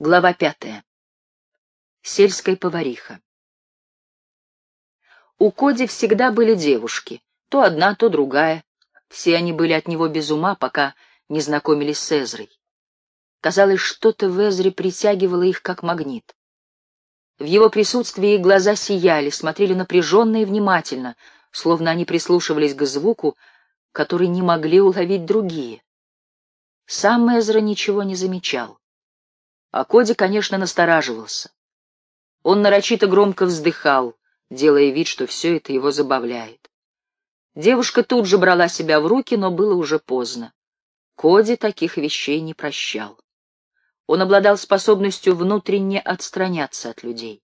Глава пятая. Сельская повариха. У Коди всегда были девушки, то одна, то другая. Все они были от него без ума, пока не знакомились с Эзрой. Казалось, что-то в Эзре притягивало их как магнит. В его присутствии их глаза сияли, смотрели напряженно и внимательно, словно они прислушивались к звуку, который не могли уловить другие. Сам Эзра ничего не замечал. А Коди, конечно, настораживался. Он нарочито громко вздыхал, делая вид, что все это его забавляет. Девушка тут же брала себя в руки, но было уже поздно. Коди таких вещей не прощал. Он обладал способностью внутренне отстраняться от людей.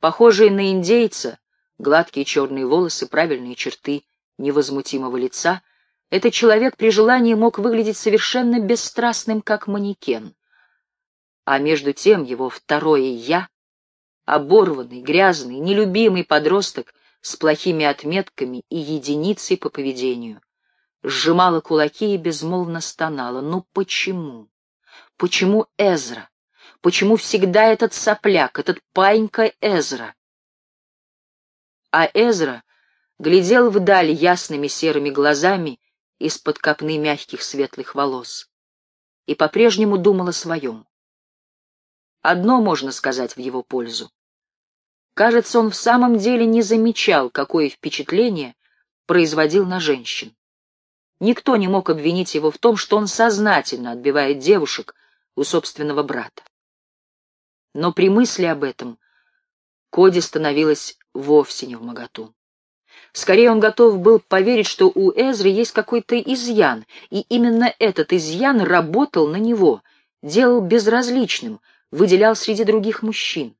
Похожий на индейца, гладкие черные волосы, правильные черты невозмутимого лица, этот человек при желании мог выглядеть совершенно бесстрастным, как манекен а между тем его второе «я», оборванный, грязный, нелюбимый подросток с плохими отметками и единицей по поведению, сжимала кулаки и безмолвно стонала. Ну почему? Почему Эзра? Почему всегда этот сопляк, этот панька Эзра? А Эзра глядел вдаль ясными серыми глазами из-под копны мягких светлых волос и по-прежнему думал о своем. Одно можно сказать в его пользу. Кажется, он в самом деле не замечал, какое впечатление производил на женщин. Никто не мог обвинить его в том, что он сознательно отбивает девушек у собственного брата. Но при мысли об этом Коди становилась вовсе не в моготу. Скорее он готов был поверить, что у Эзры есть какой-то изъян, и именно этот изъян работал на него, делал безразличным — выделял среди других мужчин.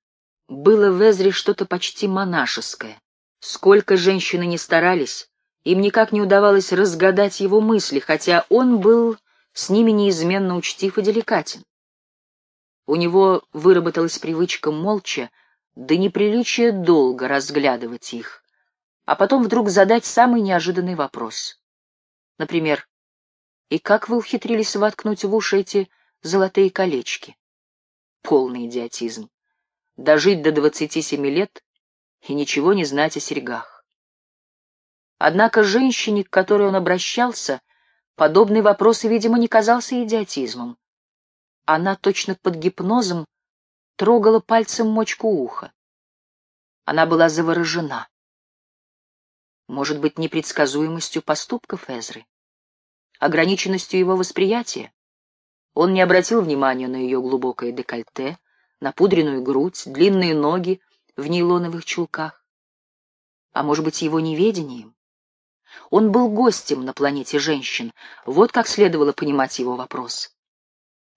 Было в Эзре что-то почти монашеское. Сколько женщины не старались, им никак не удавалось разгадать его мысли, хотя он был с ними неизменно учтив и деликатен. У него выработалась привычка молча, да неприличие долго разглядывать их, а потом вдруг задать самый неожиданный вопрос. Например, «И как вы ухитрились воткнуть в уши эти золотые колечки?» Полный идиотизм. Дожить до двадцати семи лет и ничего не знать о серьгах. Однако женщине, к которой он обращался, подобный вопрос, видимо, не казался идиотизмом. Она точно под гипнозом трогала пальцем мочку уха. Она была заворожена. Может быть, непредсказуемостью поступков Эзры, ограниченностью его восприятия? Он не обратил внимания на ее глубокое декольте, напудренную грудь, длинные ноги в нейлоновых чулках. А может быть, его неведением? Он был гостем на планете женщин, вот как следовало понимать его вопрос.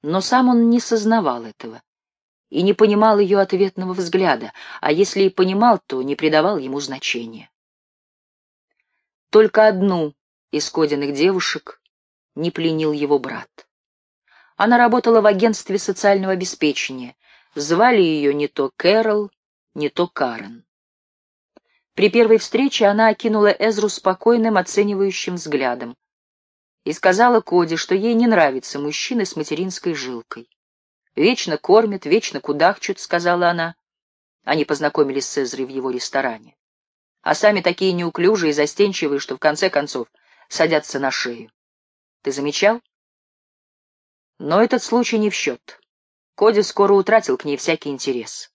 Но сам он не сознавал этого и не понимал ее ответного взгляда, а если и понимал, то не придавал ему значения. Только одну из Кодиных девушек не пленил его брат. Она работала в агентстве социального обеспечения. Звали ее не то Кэрол, не то Карен. При первой встрече она окинула Эзру спокойным, оценивающим взглядом и сказала Коди, что ей не нравятся мужчины с материнской жилкой. «Вечно кормят, вечно кудахчут», — сказала она. Они познакомились с Эзрой в его ресторане. А сами такие неуклюжие и застенчивые, что в конце концов садятся на шею. Ты замечал? Но этот случай не в счет. Коди скоро утратил к ней всякий интерес.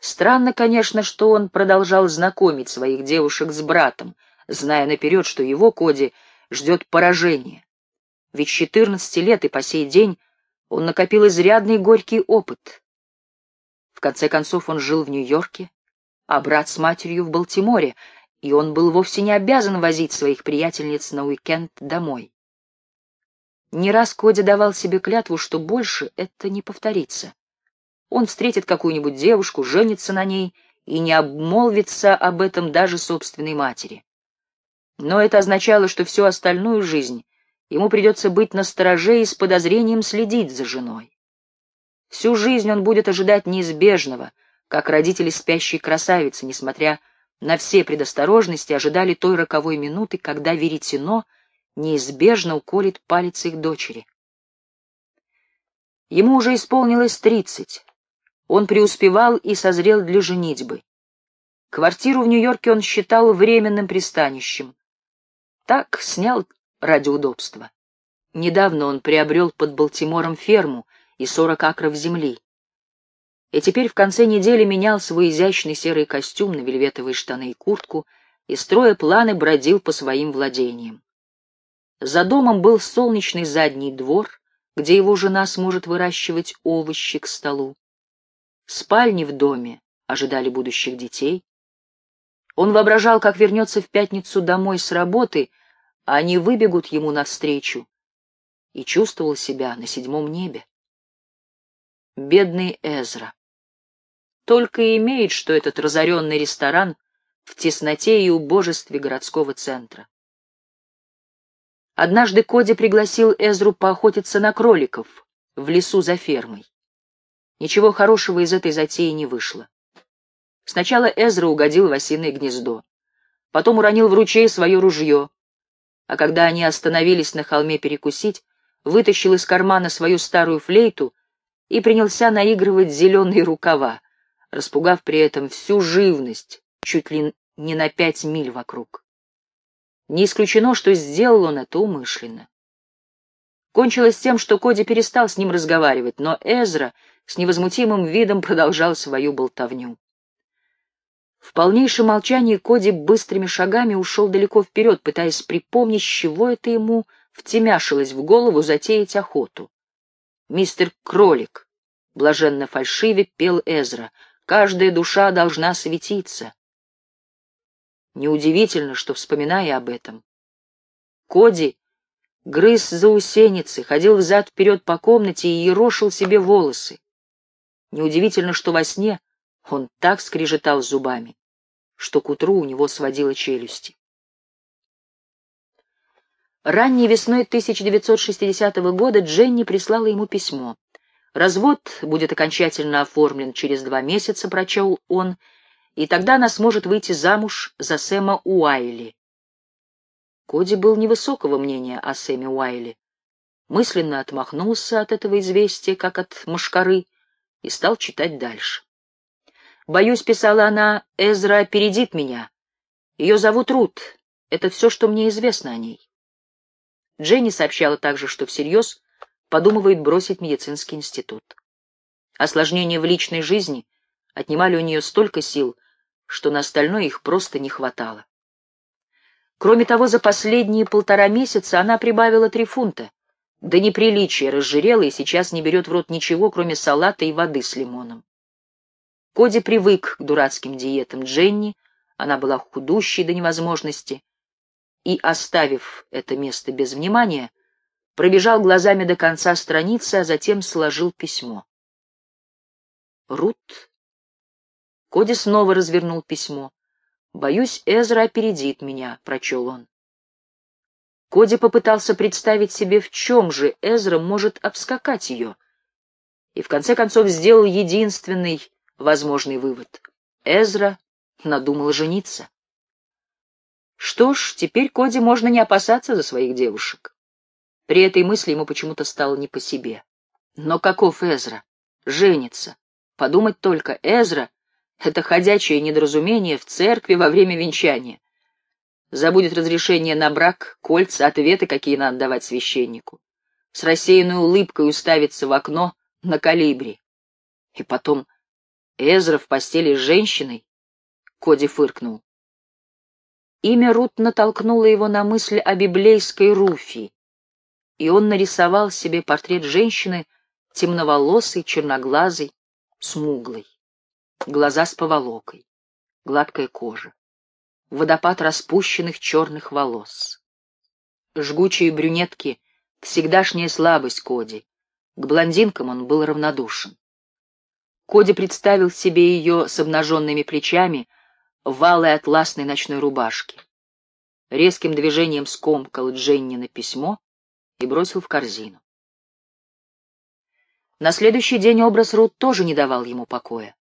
Странно, конечно, что он продолжал знакомить своих девушек с братом, зная наперед, что его, Коди, ждет поражение. Ведь с 14 лет и по сей день он накопил изрядный горький опыт. В конце концов, он жил в Нью-Йорке, а брат с матерью в Балтиморе, и он был вовсе не обязан возить своих приятельниц на уикенд домой. Не раз Коди давал себе клятву, что больше это не повторится. Он встретит какую-нибудь девушку, женится на ней и не обмолвится об этом даже собственной матери. Но это означало, что всю остальную жизнь ему придется быть настороже и с подозрением следить за женой. Всю жизнь он будет ожидать неизбежного, как родители спящей красавицы, несмотря на все предосторожности, ожидали той роковой минуты, когда веретено — неизбежно уколет палец их дочери. Ему уже исполнилось тридцать. Он преуспевал и созрел для женитьбы. Квартиру в Нью-Йорке он считал временным пристанищем. Так снял ради удобства. Недавно он приобрел под Балтимором ферму и сорок акров земли. И теперь в конце недели менял свой изящный серый костюм на вельветовые штаны и куртку и, строя планы, бродил по своим владениям. За домом был солнечный задний двор, где его жена сможет выращивать овощи к столу. Спальни в доме ожидали будущих детей. Он воображал, как вернется в пятницу домой с работы, а они выбегут ему навстречу, и чувствовал себя на седьмом небе. Бедный Эзра. Только и имеет, что этот разоренный ресторан в тесноте и убожестве городского центра. Однажды Коди пригласил Эзру поохотиться на кроликов в лесу за фермой. Ничего хорошего из этой затеи не вышло. Сначала Эзра угодил в осиное гнездо, потом уронил в ручей свое ружье, а когда они остановились на холме перекусить, вытащил из кармана свою старую флейту и принялся наигрывать зеленые рукава, распугав при этом всю живность, чуть ли не на пять миль вокруг. Не исключено, что сделал он это умышленно. Кончилось тем, что Коди перестал с ним разговаривать, но Эзра с невозмутимым видом продолжал свою болтовню. В полнейшем молчании Коди быстрыми шагами ушел далеко вперед, пытаясь припомнить, с чего это ему втемяшилось в голову затеять охоту. «Мистер Кролик», — блаженно фальшиве пел Эзра, — «каждая душа должна светиться». Неудивительно, что, вспоминая об этом, Коди грыз заусеницы, ходил взад-вперед по комнате и ерошил себе волосы. Неудивительно, что во сне он так скрежетал зубами, что к утру у него сводило челюсти. Ранней весной 1960 года Дженни прислала ему письмо. «Развод будет окончательно оформлен через два месяца», — прочел он, «и тогда она сможет выйти замуж за Сэма Уайли». Коди был невысокого мнения о Сэме Уайли. Мысленно отмахнулся от этого известия, как от мошкары, и стал читать дальше. «Боюсь», — писала она, — «Эзра опередит меня. Ее зовут Рут. Это все, что мне известно о ней». Дженни сообщала также, что всерьез подумывает бросить медицинский институт. Осложнения в личной жизни отнимали у нее столько сил, что на остальное их просто не хватало. Кроме того, за последние полтора месяца она прибавила три фунта. До неприличия разжирела и сейчас не берет в рот ничего, кроме салата и воды с лимоном. Коди привык к дурацким диетам Дженни, она была худущей до невозможности, и, оставив это место без внимания, пробежал глазами до конца страницы, а затем сложил письмо. Рут. Коди снова развернул письмо. «Боюсь, Эзра опередит меня», — прочел он. Коди попытался представить себе, в чем же Эзра может обскакать ее, и в конце концов сделал единственный возможный вывод. Эзра надумал жениться. Что ж, теперь Коди можно не опасаться за своих девушек. При этой мысли ему почему-то стало не по себе. Но каков Эзра? Женится. Подумать только, Эзра — это ходячее недоразумение в церкви во время венчания. Забудет разрешение на брак, кольца, ответы, какие надо давать священнику. С рассеянной улыбкой уставится в окно на калибре. И потом Эзра в постели с женщиной? Коди фыркнул. Имя Рут натолкнуло его на мысль о библейской Руфи, и он нарисовал себе портрет женщины темноволосой, черноглазой, смуглой, глаза с поволокой, гладкая кожа, водопад распущенных черных волос. Жгучие брюнетки — всегдашняя слабость Коди. К блондинкам он был равнодушен. Коди представил себе ее с обнаженными плечами — в алой атласной ночной рубашке. Резким движением скомкал Дженни на письмо и бросил в корзину. На следующий день образ Рут тоже не давал ему покоя.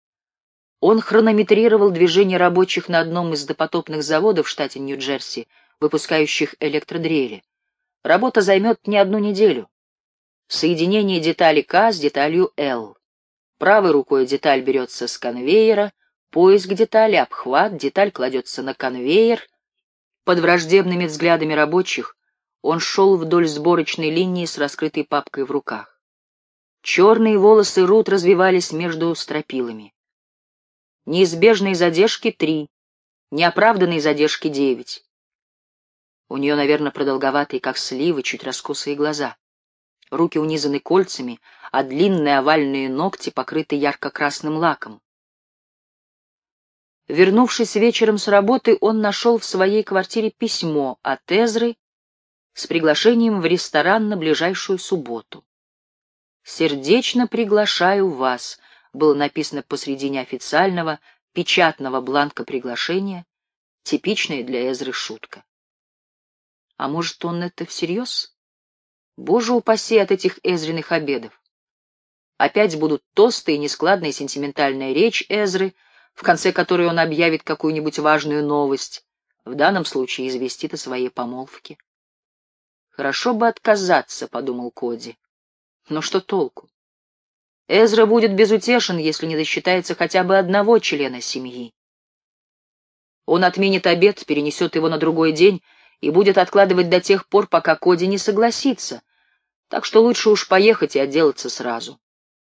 Он хронометрировал движение рабочих на одном из допотопных заводов в штате Нью-Джерси, выпускающих электродрели. Работа займет не одну неделю. Соединение детали К с деталью Л. Правой рукой деталь берется с конвейера, поиск детали, обхват, деталь кладется на конвейер. Под враждебными взглядами рабочих он шел вдоль сборочной линии с раскрытой папкой в руках. Черные волосы Рут развивались между стропилами. Неизбежные задержки — три, неоправданные задержки — девять. У нее, наверное, продолговатые, как сливы, чуть раскосые глаза. Руки унизаны кольцами, а длинные овальные ногти покрыты ярко-красным лаком. Вернувшись вечером с работы, он нашел в своей квартире письмо от Эзры с приглашением в ресторан на ближайшую субботу. «Сердечно приглашаю вас», было написано посредине официального, печатного бланка приглашения, типичная для Эзры шутка. А может, он это всерьез? Боже упаси от этих Эзриных обедов. Опять будут тосты и нескладная сентиментальная речь Эзры, в конце которой он объявит какую-нибудь важную новость, в данном случае известит о своей помолвке. «Хорошо бы отказаться», — подумал Коди. «Но что толку? Эзра будет безутешен, если не досчитается хотя бы одного члена семьи. Он отменит обед, перенесет его на другой день и будет откладывать до тех пор, пока Коди не согласится, так что лучше уж поехать и отделаться сразу.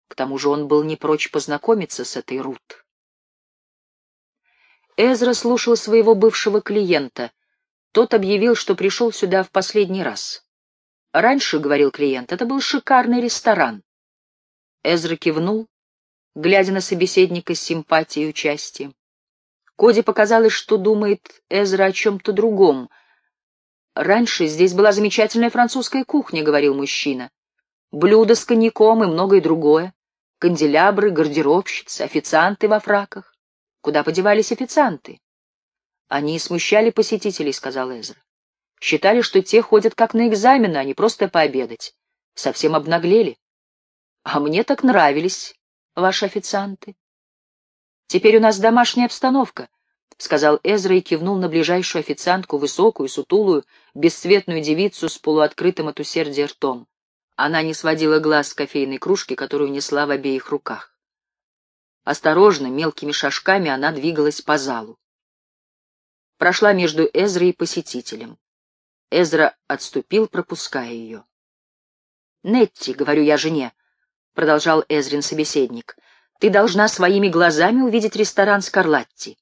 К тому же он был не прочь познакомиться с этой Рут. Эзра слушал своего бывшего клиента. Тот объявил, что пришел сюда в последний раз. Раньше, — говорил клиент, — это был шикарный ресторан. Эзра кивнул, глядя на собеседника с симпатией и участием. Коди показалось, что думает Эзра о чем-то другом. «Раньше здесь была замечательная французская кухня», — говорил мужчина. «Блюда с коньяком и многое другое. Канделябры, гардеробщицы, официанты во фраках. Куда подевались официанты?» «Они смущали посетителей», — сказал Эзра. «Считали, что те ходят как на экзамены, а не просто пообедать. Совсем обнаглели. А мне так нравились ваши официанты. Теперь у нас домашняя обстановка, — сказал Эзра и кивнул на ближайшую официантку, высокую, сутулую, бесцветную девицу с полуоткрытым от усердия ртом. Она не сводила глаз с кофейной кружки, которую несла в обеих руках. Осторожно, мелкими шажками она двигалась по залу. Прошла между Эзрой и посетителем. Эзра отступил, пропуская ее. «Нетти», — говорю я жене, продолжал Эзрин собеседник, — ты должна своими глазами увидеть ресторан Скарлатти.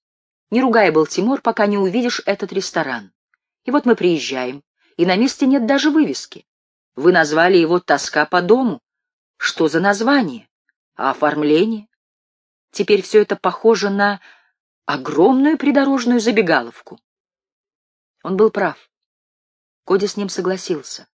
Не ругай был Тимур, пока не увидишь этот ресторан. И вот мы приезжаем, и на месте нет даже вывески. Вы назвали его «Тоска по дому». Что за название? А оформление? Теперь все это похоже на огромную придорожную забегаловку. Он был прав. Коди с ним согласился.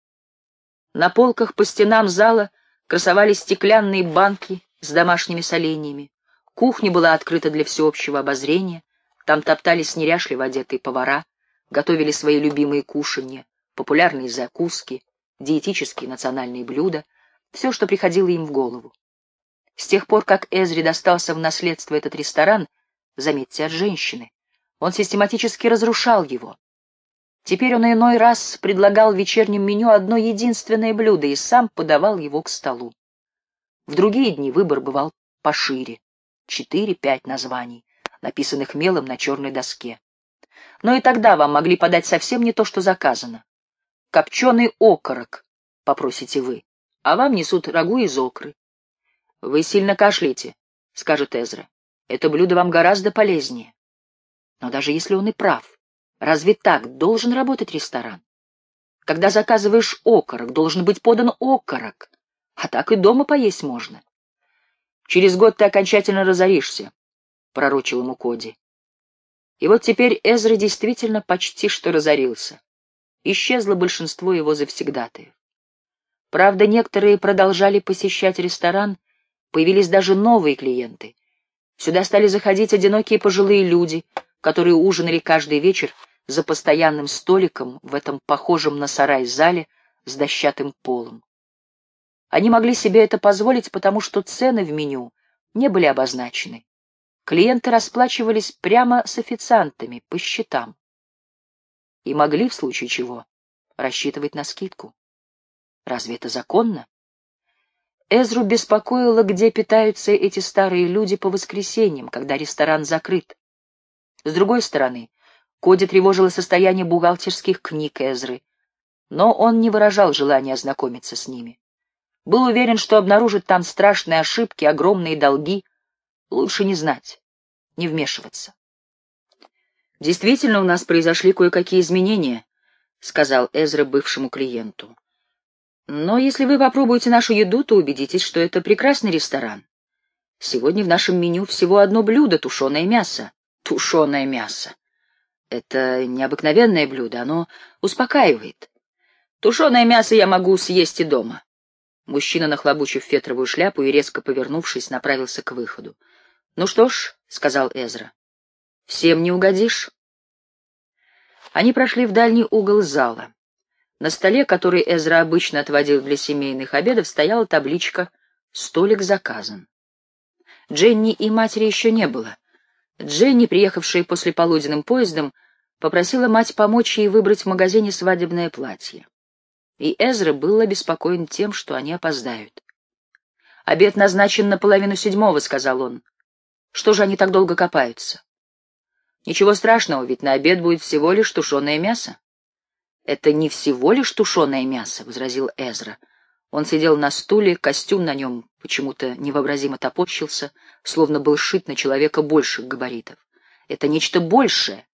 На полках по стенам зала красовались стеклянные банки с домашними соленьями. Кухня была открыта для всеобщего обозрения. Там топтались неряшливо одетые повара, готовили свои любимые кушанья, популярные закуски, диетические национальные блюда, все, что приходило им в голову. С тех пор, как Эзри достался в наследство этот ресторан, заметьте, от женщины, он систематически разрушал его. Теперь он иной раз предлагал в вечернем меню одно единственное блюдо и сам подавал его к столу. В другие дни выбор бывал пошире — четыре-пять названий, написанных мелом на черной доске. Но и тогда вам могли подать совсем не то, что заказано. Копченый окорок, попросите вы, а вам несут рагу из окры. Вы сильно кашляете, скажет Эзра. Это блюдо вам гораздо полезнее. Но даже если он и прав, Разве так должен работать ресторан? Когда заказываешь окорок, должен быть подан окорок, а так и дома поесть можно. Через год ты окончательно разоришься, — пророчил ему Коди. И вот теперь Эзра действительно почти что разорился. Исчезло большинство его завсегдатаев. Правда, некоторые продолжали посещать ресторан, появились даже новые клиенты. Сюда стали заходить одинокие пожилые люди, которые ужинали каждый вечер за постоянным столиком в этом похожем на сарай зале с дощатым полом. Они могли себе это позволить, потому что цены в меню не были обозначены. Клиенты расплачивались прямо с официантами, по счетам. И могли, в случае чего, рассчитывать на скидку. Разве это законно? Эзру беспокоило, где питаются эти старые люди по воскресеньям, когда ресторан закрыт. С другой стороны, Коди тревожило состояние бухгалтерских книг Эзры, но он не выражал желания ознакомиться с ними. Был уверен, что обнаружит там страшные ошибки, огромные долги. Лучше не знать, не вмешиваться. «Действительно, у нас произошли кое-какие изменения», — сказал Эзра бывшему клиенту. «Но если вы попробуете нашу еду, то убедитесь, что это прекрасный ресторан. Сегодня в нашем меню всего одно блюдо — тушеное мясо. Тушеное мясо. Это необыкновенное блюдо, оно успокаивает. Тушеное мясо я могу съесть и дома». Мужчина, нахлобучив фетровую шляпу и резко повернувшись, направился к выходу. «Ну что ж», — сказал Эзра, Всем не угодишь. Они прошли в дальний угол зала. На столе, который Эзра обычно отводил для семейных обедов, стояла табличка «Столик заказан». Дженни и матери еще не было. Дженни, приехавшая после полуденным поездом, попросила мать помочь ей выбрать в магазине свадебное платье. И Эзра был обеспокоен тем, что они опоздают. «Обед назначен на половину седьмого», — сказал он. «Что же они так долго копаются?» Ничего страшного, ведь на обед будет всего лишь тушеное мясо. Это не всего лишь тушеное мясо, — возразил Эзра. Он сидел на стуле, костюм на нем почему-то невообразимо топорщился, словно был шит на человека больших габаритов. Это нечто большее.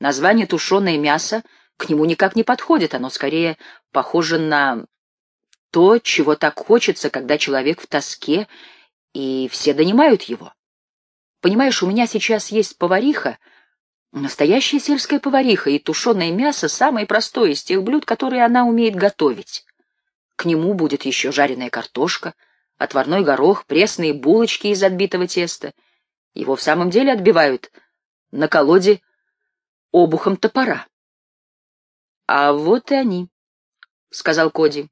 Название «тушеное мясо» к нему никак не подходит, оно скорее похоже на то, чего так хочется, когда человек в тоске, и все донимают его. Понимаешь, у меня сейчас есть повариха, Настоящая сельская повариха, и тушеное мясо — самое простое из тех блюд, которые она умеет готовить. К нему будет еще жареная картошка, отварной горох, пресные булочки из отбитого теста. Его в самом деле отбивают на колоде обухом топора. — А вот и они, — сказал Коди.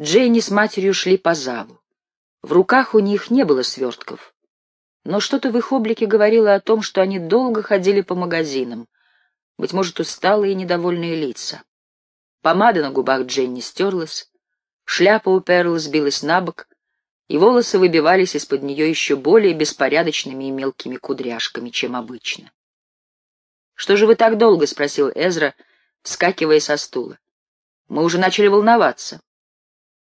Джейни с матерью шли по залу. В руках у них не было свертков но что-то в их облике говорило о том, что они долго ходили по магазинам, быть может, усталые и недовольные лица. Помада на губах Дженни стерлась, шляпа у Перл сбилась на бок, и волосы выбивались из-под нее еще более беспорядочными и мелкими кудряшками, чем обычно. «Что же вы так долго?» — спросил Эзра, вскакивая со стула. «Мы уже начали волноваться».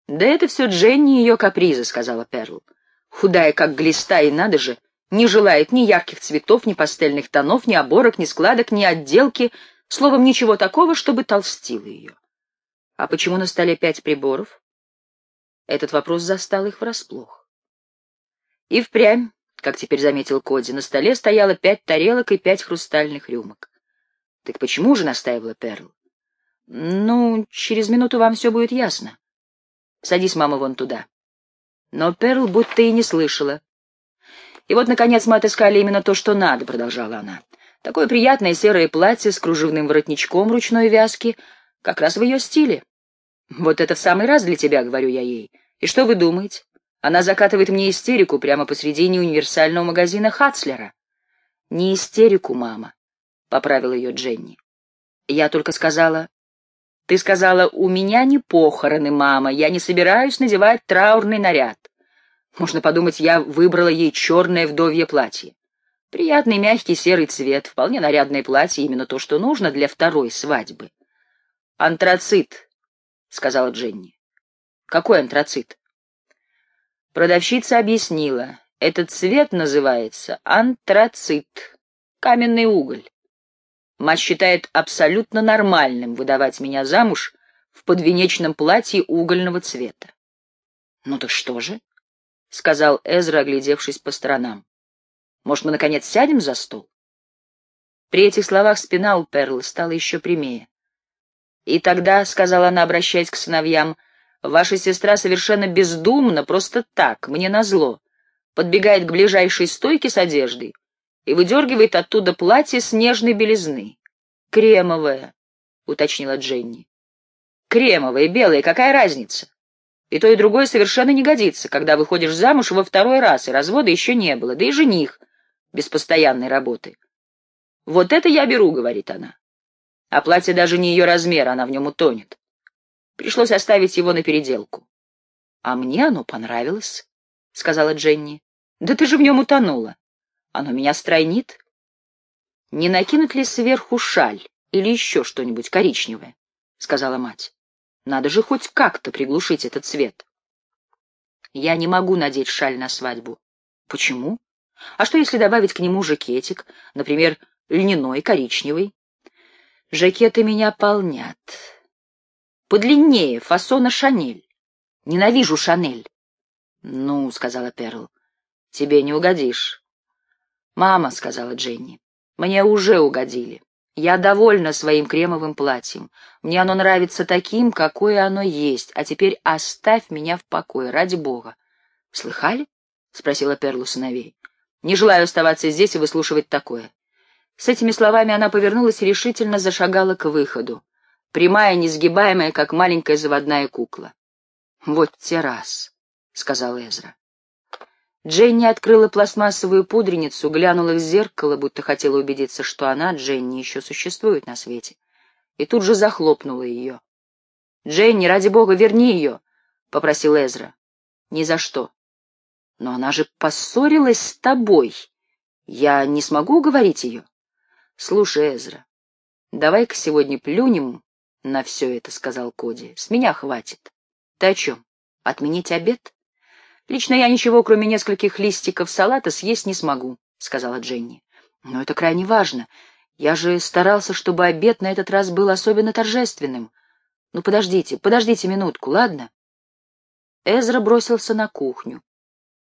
«Да это все Дженни и ее капризы», — сказала Перл. «Худая, как глиста, и надо же, не желает ни ярких цветов, ни пастельных тонов, ни оборок, ни складок, ни отделки, словом, ничего такого, чтобы толстило ее. А почему на столе пять приборов? Этот вопрос застал их врасплох. И впрямь, как теперь заметил Коди, на столе стояло пять тарелок и пять хрустальных рюмок. Так почему же настаивала Перл? Ну, через минуту вам все будет ясно. Садись, мама, вон туда. Но Перл будто и не слышала. И вот, наконец, мы отыскали именно то, что надо, — продолжала она. Такое приятное серое платье с кружевным воротничком ручной вязки, как раз в ее стиле. Вот это в самый раз для тебя, — говорю я ей. И что вы думаете? Она закатывает мне истерику прямо посредине универсального магазина Хацлера. Не истерику, мама, — поправила ее Дженни. Я только сказала... Ты сказала, у меня не похороны, мама, я не собираюсь надевать траурный наряд. Можно подумать, я выбрала ей черное вдовье платье. Приятный мягкий серый цвет, вполне нарядное платье, именно то, что нужно для второй свадьбы. «Антрацит», — сказала Дженни. «Какой антрацит?» Продавщица объяснила. Этот цвет называется антрацит, каменный уголь. Мать считает абсолютно нормальным выдавать меня замуж в подвенечном платье угольного цвета. Ну так что же? — сказал Эзра, оглядевшись по сторонам. «Может, мы, наконец, сядем за стол?» При этих словах спина у Перла стала еще прямее. «И тогда», — сказала она, обращаясь к сыновьям, — «ваша сестра совершенно бездумно, просто так, мне назло, подбегает к ближайшей стойке с одеждой и выдергивает оттуда платье снежной белизны. Кремовое», — уточнила Дженни. «Кремовое, белое, какая разница?» И то, и другое совершенно не годится, когда выходишь замуж во второй раз, и развода еще не было, да и жених без постоянной работы. «Вот это я беру», — говорит она. А платье даже не ее размер, она в нем утонет. Пришлось оставить его на переделку. «А мне оно понравилось», — сказала Дженни. «Да ты же в нем утонула. Оно меня стройнит». «Не накинуть ли сверху шаль или еще что-нибудь коричневое?» — сказала мать. «Надо же хоть как-то приглушить этот цвет». «Я не могу надеть шаль на свадьбу». «Почему? А что, если добавить к нему жакетик, например, льняной, коричневый?» «Жакеты меня полнят. Подлиннее, фасона Шанель. Ненавижу Шанель». «Ну, — сказала Перл, — тебе не угодишь». «Мама», — сказала Дженни, — «мне уже угодили. Я довольна своим кремовым платьем. Мне оно нравится таким, какое оно есть, а теперь оставь меня в покое, ради бога». «Слыхали?» — спросила Перл сыновей. «Не желаю оставаться здесь и выслушивать такое». С этими словами она повернулась и решительно зашагала к выходу, прямая, несгибаемая, как маленькая заводная кукла. «Вот те раз», — сказал Эзра. Дженни открыла пластмассовую пудреницу, глянула в зеркало, будто хотела убедиться, что она, Дженни, еще существует на свете, и тут же захлопнула ее. «Дженни, ради бога, верни ее!» — попросил Эзра. «Ни за что». «Но она же поссорилась с тобой. Я не смогу уговорить ее?» «Слушай, Эзра, давай-ка сегодня плюнем на все это», — сказал Коди. «С меня хватит». «Ты о чем? Отменить обед?» «Лично я ничего, кроме нескольких листиков салата, съесть не смогу», — сказала Дженни. «Но это крайне важно. Я же старался, чтобы обед на этот раз был особенно торжественным. Ну, подождите, подождите минутку, ладно?» Эзра бросился на кухню.